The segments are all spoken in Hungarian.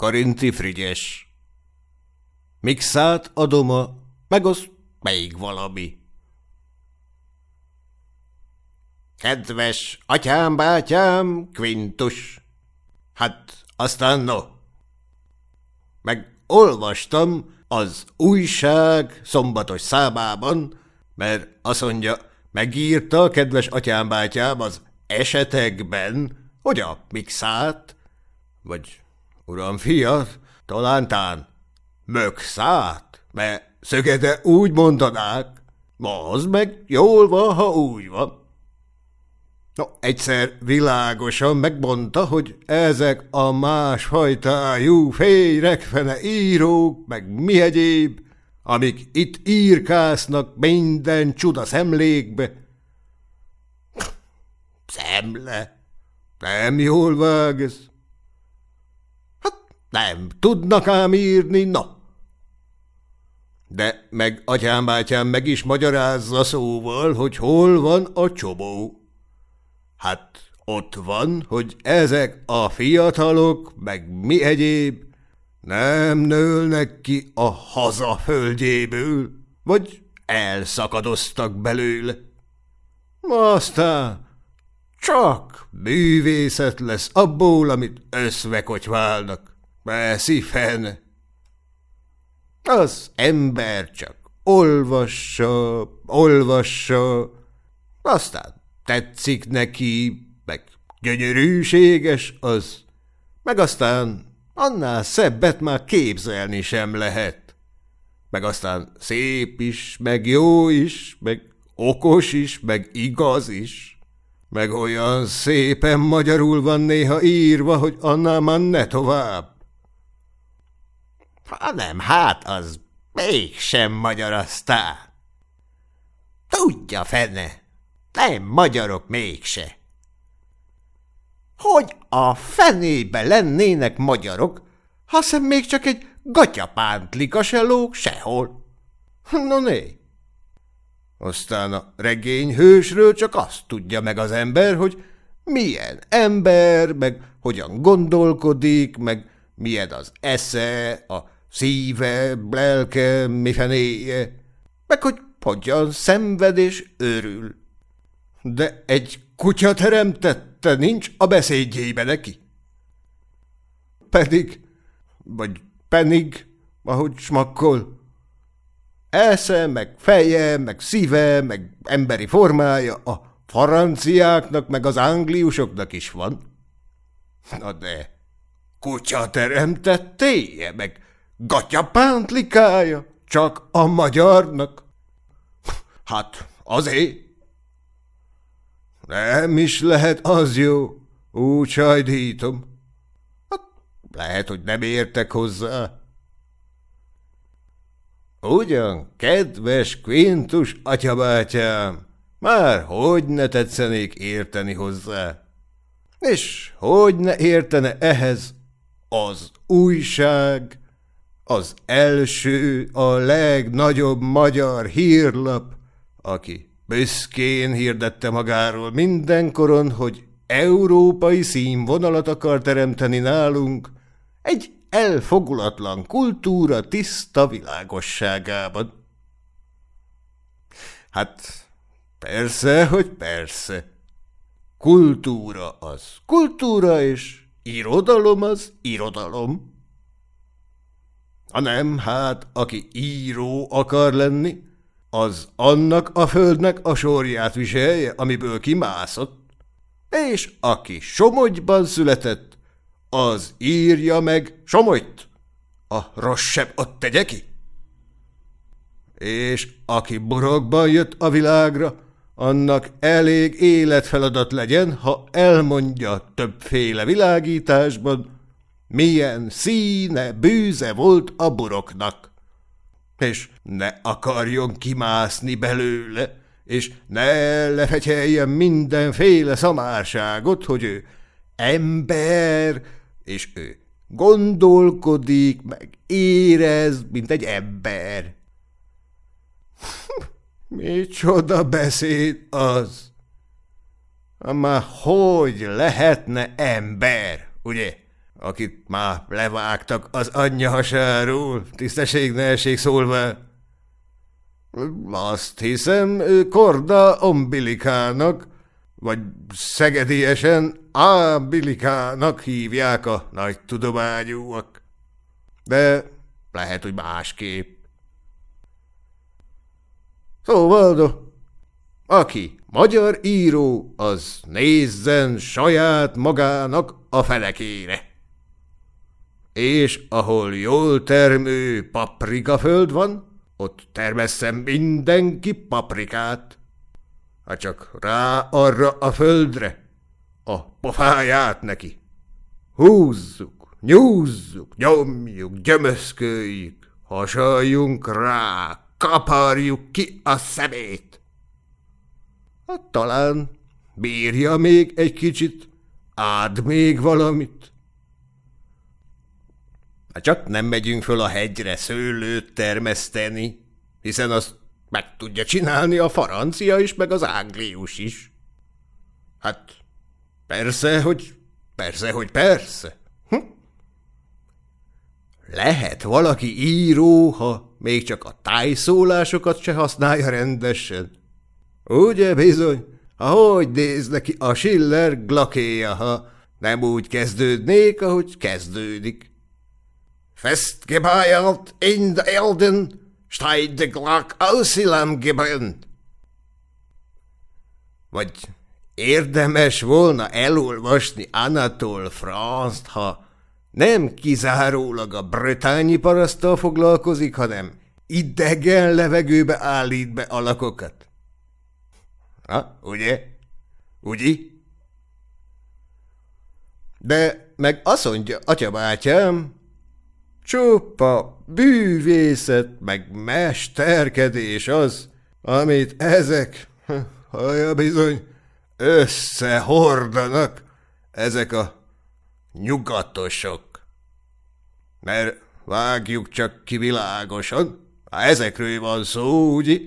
Karinti Frigyes. Mixát adoma, meg az még valami. Kedves atyám, bátyám, Quintus. Hát aztán no. Meg olvastam az újság szombatos számában, mert azt mondja, megírta kedves atyám, bátyám az esetekben, hogy a mixát, vagy uram fiat, talántán mökszát, mert szögede úgy mondanák, az meg jól van, ha úgy van. No, egyszer világosan megmondta, hogy ezek a másfajtájú fényrekfene írók, meg mi egyéb, amik itt írkásznak minden csuda szemlékbe. Szemle? Nem jól vág ez. Nem tudnak ám írni, na. De meg atyám bátyám meg is magyarázza szóval, hogy hol van a csobó. Hát ott van, hogy ezek a fiatalok, meg mi egyéb, nem nőlnek ki a haza földjéből, vagy elszakadoztak belőle. Aztán csak művészet lesz abból, amit összvekotyválnak. Fene. Az ember csak olvassa, olvassa, aztán tetszik neki, meg gyönyörűséges az, meg aztán annál szebbet már képzelni sem lehet. Meg aztán szép is, meg jó is, meg okos is, meg igaz is. Meg olyan szépen magyarul van néha írva, hogy annál már ne tovább. Ha nem, hát az mégsem magyar aztán. Tudja fene, nem magyarok mégse. Hogy a fenébe lennének magyarok, ha szem még csak egy gatyapántlika se sehol? No né. Aztán a regény hősről csak azt tudja meg az ember, hogy milyen ember, meg hogyan gondolkodik, meg milyen az esze, a szíve, lelke, mi fenéje, meg hogy hogyan szenved és örül. De egy kutya teremtette, nincs a beszédjébe neki. Pedig, vagy penig, ahogy smakkol. Esze, meg feje, meg szíve, meg emberi formája a franciáknak, meg az angliusoknak is van. Na de, kutya teremtettéje, meg gatyapántlikája, csak a magyarnak. Hát azért. Nem is lehet az jó, úgy sajdítom. Hát lehet, hogy nem értek hozzá. Ugyan, kedves Quintus atyabátyám, már hogy ne tetszenék érteni hozzá. És hogy ne értene ehhez az újság, az első, a legnagyobb magyar hírlap, aki Büszkén hirdette magáról mindenkoron, hogy európai színvonalat akar teremteni nálunk, egy elfogulatlan kultúra tiszta világosságában. Hát persze, hogy persze. Kultúra az kultúra, és irodalom az irodalom. Ha nem, hát aki író akar lenni, az annak a földnek a sorját viselje, amiből kimászott, és aki Somogyban született, az írja meg Somogyt, a rosszabb ott tegye ki. És aki borokban jött a világra, annak elég életfeladat legyen, ha elmondja többféle világításban, milyen színe, bűze volt a buroknak és ne akarjon kimászni belőle, és ne lefetyeljen mindenféle szamárságot, hogy ő ember, és ő gondolkodik, meg érez, mint egy ember. Micsoda beszéd az! Már hogy lehetne ember, ugye? Akit már levágtak az anyja hasáról, tisztességnelség szólva. Azt hiszem, Korda ombilikának, vagy szegediesen ábilikának hívják a nagy tudományúak. De lehet, hogy másképp. Szóval, aki magyar író, az nézzen saját magának a felekére. És ahol jól termő paprikaföld van, ott termesszen mindenki paprikát. Ha csak rá arra a földre, a pofáját neki. Húzzuk, nyúzzuk, nyomjuk, gyömöszköljük, hasaljunk rá, kaparjuk ki a szemét. Hát talán bírja még egy kicsit, ád még valamit. Hát csak nem megyünk föl a hegyre szőlőt termeszteni, hiszen azt meg tudja csinálni a francia is, meg az áglius is. Hát persze, hogy persze, hogy persze. Hm? Lehet valaki író, ha még csak a tájszólásokat se használja rendesen. Ugye bizony, ahogy néz neki a Schiller glakéja, ha nem úgy kezdődnék, ahogy kezdődik. Festgebayert in de Elden steigt de Glak ausilam gebrennt. Vagy érdemes volna elolvasni Anatole France-t, ha nem kizárólag a bretányi parasztal foglalkozik, hanem idegen levegőbe állít be alakokat. Ha, ugye? Ugyi? De meg azt mondja, atyabátyám, csupa bűvészet, meg mesterkedés az, amit ezek, haja bizony, összehordanak, ezek a nyugatosok. Mert vágjuk csak ki világosan, ha ezekről van szó, ugye?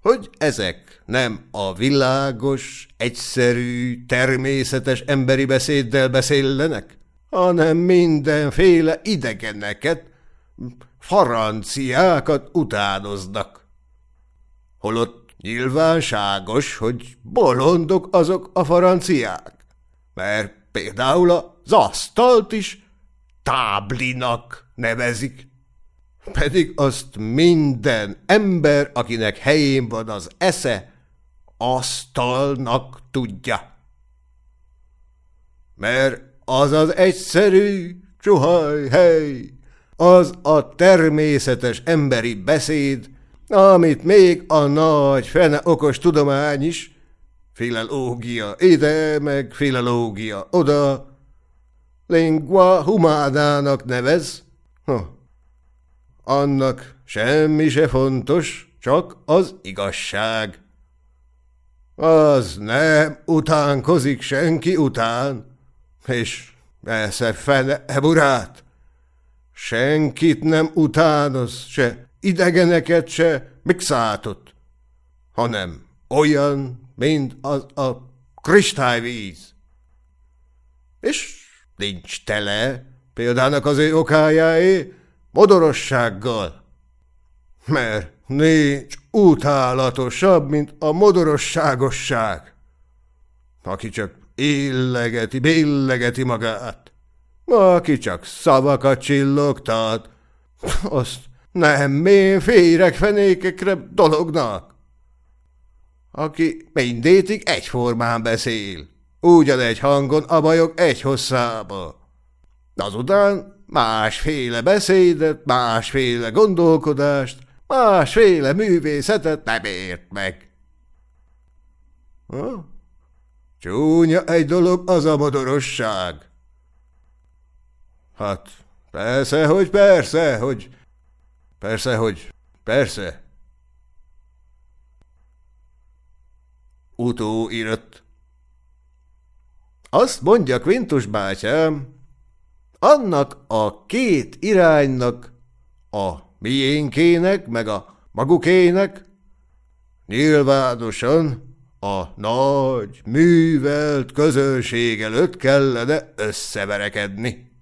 Hogy ezek nem a világos, egyszerű, természetes emberi beszéddel beszéllenek, hanem mindenféle idegeneket, faranciákat utánoznak. Holott nyilvánságos, hogy bolondok azok a faranciák, mert például az asztalt is táblinak nevezik. Pedig azt minden ember, akinek helyén van az esze, asztalnak tudja. Mert az az egyszerű, csuhaj, hely, az a természetes emberi beszéd, amit még a nagy, fene okos tudomány is, filológia ide, meg filológia oda, lingua humánának nevez. Ha, annak semmi se fontos, csak az igazság. Az nem utánkozik senki után, és persze fene burát. Senkit nem utánoz, se idegeneket, se mixátot, hanem olyan, mint az a kristályvíz. És nincs tele, példának az ő okájáé, modorossággal. Mert nincs utálatosabb, mint a modorosságosság. Aki csak illegeti, billegeti magát, aki csak szavakat csillogtat, azt nem mén féregfenékekre dolognak. Aki mindétig egyformán beszél, ugyanegy hangon a bajok egy hosszába. Azután másféle beszédet, másféle gondolkodást, másféle művészetet nem ért meg. Ha? Csúnya egy dolog az a modorosság. Hát, persze, hogy persze, hogy... Persze, hogy... Persze. Utóirat. Azt mondja Quintus bátyám, annak a két iránynak, a miénkének, meg a magukének, nyilvánosan a nagy, művelt közönség előtt kellene összeverekedni.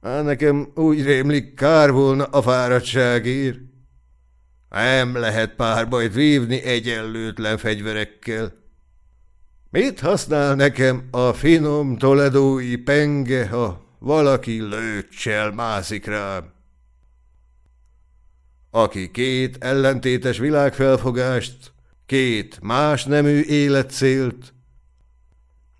Á, nekem úgy rémlik, kár volna a fáradtságért. Nem lehet párbajt vívni egyenlőtlen fegyverekkel. Mit használ nekem a finom toledói penge, ha valaki lőccsel mászik rám? Aki két ellentétes világfelfogást, két más nemű életcélt,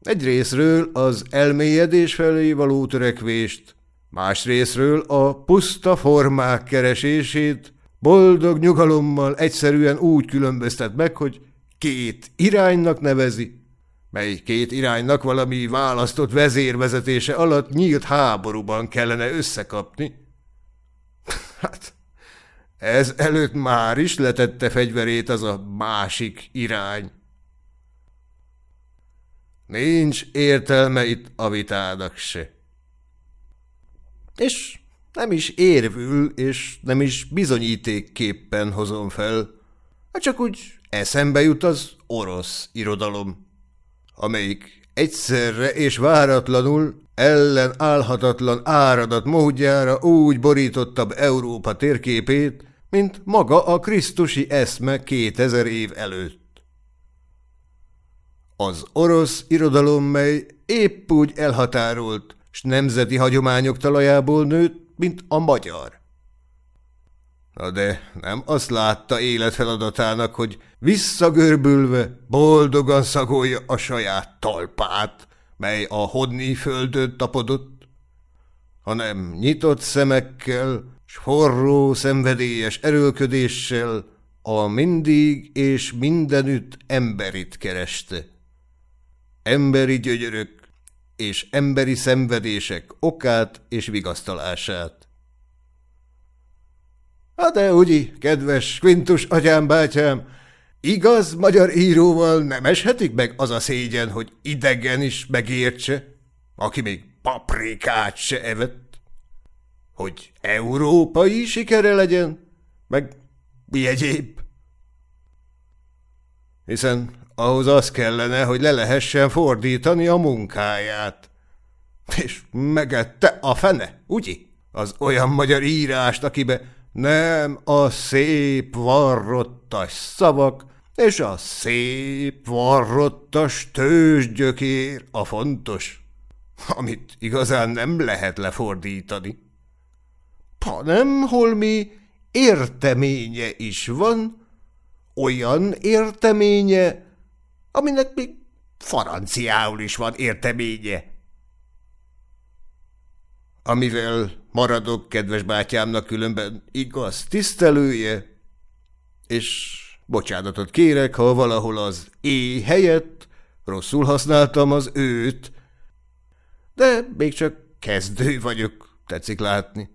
egyrésztről az elmélyedés felé való törekvést, másrésztről a puszta formák keresését boldog nyugalommal egyszerűen úgy különböztet meg, hogy két iránynak nevezi, mely két iránynak valami választott vezérvezetése alatt nyílt háborúban kellene összekapni. Hát, ez előtt már is letette fegyverét az a másik irány. Nincs értelme itt a vitának se. És nem is érvül, és nem is bizonyítékképpen hozom fel, hát csak úgy eszembe jut az orosz irodalom, amelyik egyszerre és váratlanul ellenállhatatlan áradat módjára úgy borította Európa térképét, mint maga a krisztusi eszme kétezer év előtt. Az orosz irodalom, mely épp úgy elhatárolt, s nemzeti hagyományok talajából nőtt, mint a magyar. Na de nem azt látta életfeladatának, hogy visszagörbülve boldogan szagolja a saját talpát, mely a hodni földön tapodott, hanem nyitott szemekkel, s forró, szenvedélyes erőlködéssel a mindig és mindenütt emberit kereste. Emberi gyögyörök és emberi szenvedések okát és vigasztalását. Hát de úgy, kedves Quintus atyám bátyám, igaz magyar íróval nem eshetik meg az a szégyen, hogy idegen is megértse, aki még paprikát se evett? hogy európai sikere legyen, meg mi egyéb. Hiszen ahhoz az kellene, hogy le lehessen fordítani a munkáját. És megette a fene, ugye? Az olyan magyar írást, akibe nem a szép varrottas szavak, és a szép varrottas tőzsgyökér a fontos, amit igazán nem lehet lefordítani hanem holmi érteménye is van, olyan érteménye, aminek még franciául is van érteménye. Amivel maradok kedves bátyámnak különben. Igaz tisztelője, és bocsánatot kérek, ha valahol az é helyett rosszul használtam az őt, de még csak kezdő vagyok, tetszik látni.